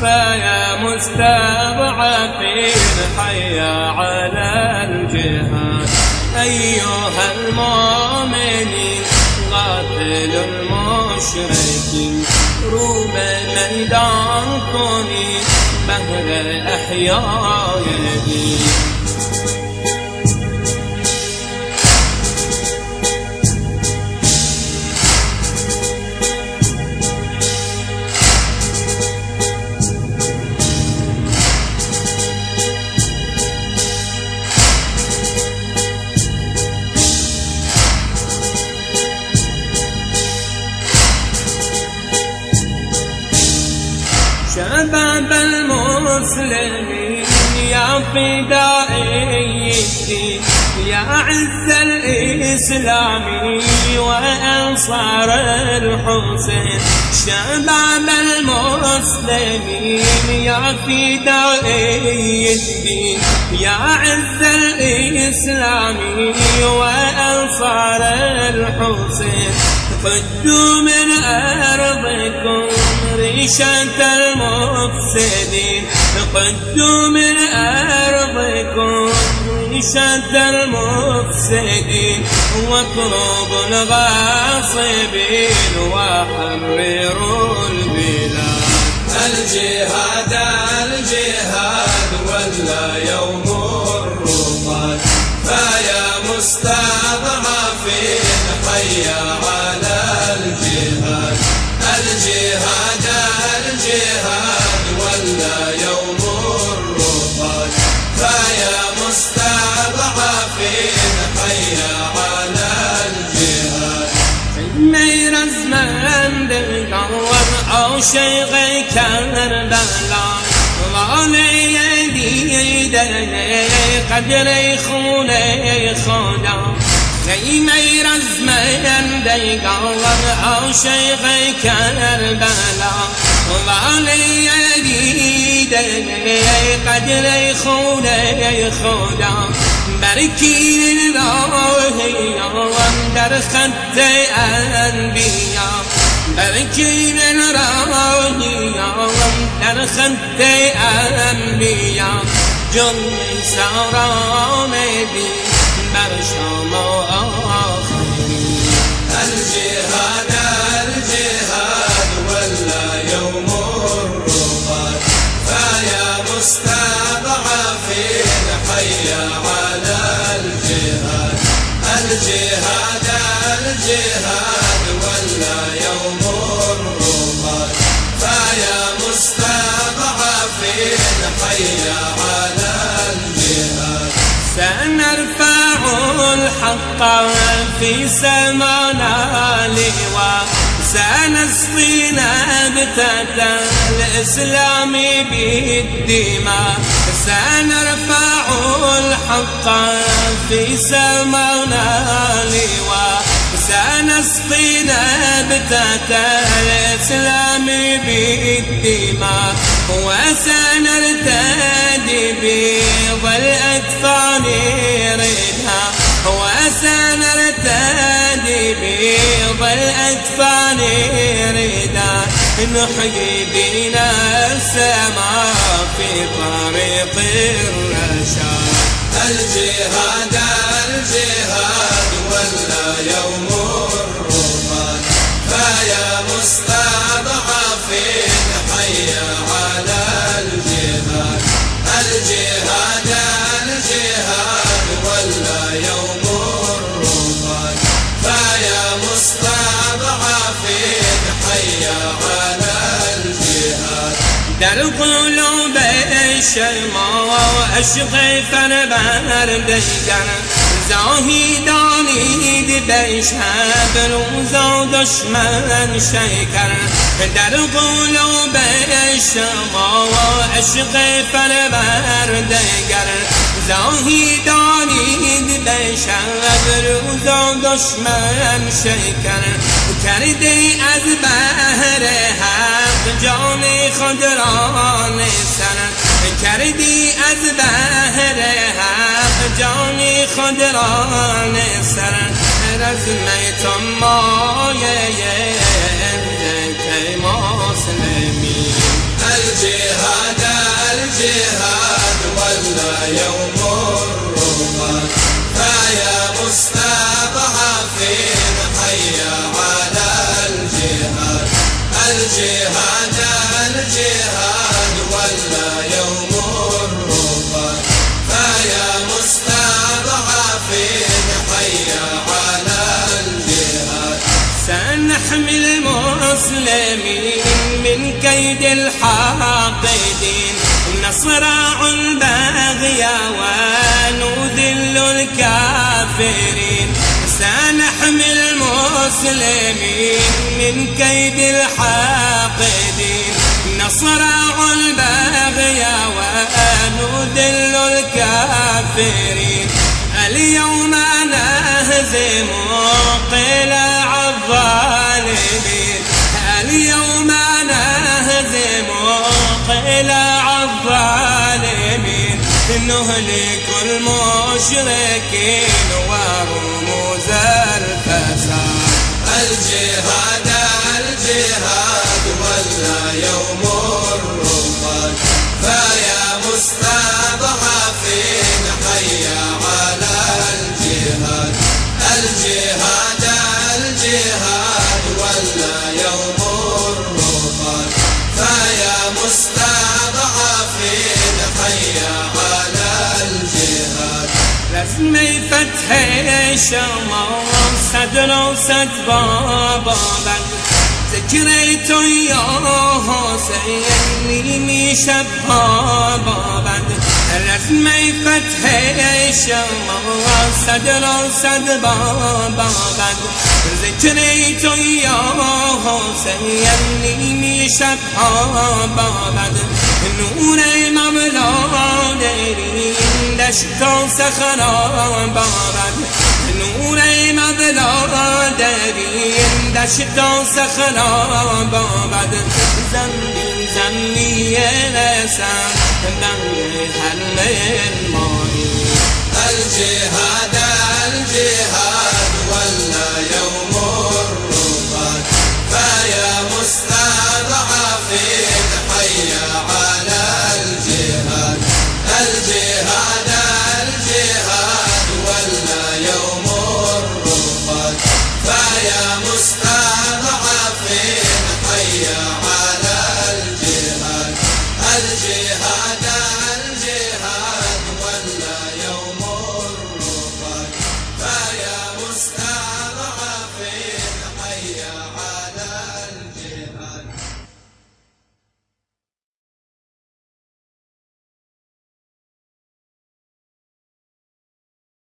فيا مستضعفين حيا على الجهاد. أيها المؤمنين قاتل المشركين روب الميدان كوني مهل فدائي يا عز الإسلامي وأنصار الحسين. شباب المسلمين يا فدائي يا عز الإسلامي وأنصار الحسين. خدوا من أرضكم ريشة المفسدين. قدوا من أرضكم ريشة المفسدين واطلبوا الغاصبين وحرروا البلاد. الجهاد الجهاد ولا يوم الرقاد فيا مستضعفين حيا دقور أو شيخ كربلاء ظالي يدي قدر يخوني خدا غيمير زمان دقور أو شيخ كربلاء ظالي يدي قدر يخوني خدا بركي الله يوم در خط أنبياء ترکین راهیان در خط انبیا سرام بي برشام آخر شما الجهاد سنرفع الحق في سمانا لواء سنسقي نبتة الإسلام بالدماء. سنرفع الحق في سمانا لواء سنسقي نبتة الإسلام بالدماء. وسنرتدي بيض الأكفان ردها وسنرتدي بيض الأكفان ردا نحيي دين السماء في طريق الرشاد. الجهاد الجهاد. در قلوب شما عشق فربر دیگر زاهیدانید به شب روز و دشمن شکر. در قلوب شما عشق فربر دیگر زاهیدانید به شب روز و دشمن شکر. کرده از بهر جان خود را سر کردی از بهر حق. جان خود را سر رزم تو مایه که مسلمی الجهاد الجهاد والله يوم الرقى فيا مستعد سنحمي المسلمين من كيد الحاقدين. نصرع الباغية ونذل الكافرين. سنحمي المسلمين من كيد الحاقدين. نصرع الباغية ونذل الكافرين. اليوم نهزم قلع الظالمين. اليوم نهزم قلع الظالمين نهلك المشركين ورموز الفساد الجهاد الجهاد ولا يوم الرفات فيا مستضعفين حيا على الجهاد. الجهاد فيا مستضعفين حيا على الجهاد. رسمي فتح شمال صدر وسد بابا ذكريت يا حسين مشب بابا رزمی فتح شما صد را صد بابا ذکر تو یا حسین نیمی شب ها بابد نور مولا دیرین دشتا سخرا بابد نور مولا دیرین دشتا سخرا بابد زمین زمینی رسم بنده الجهاد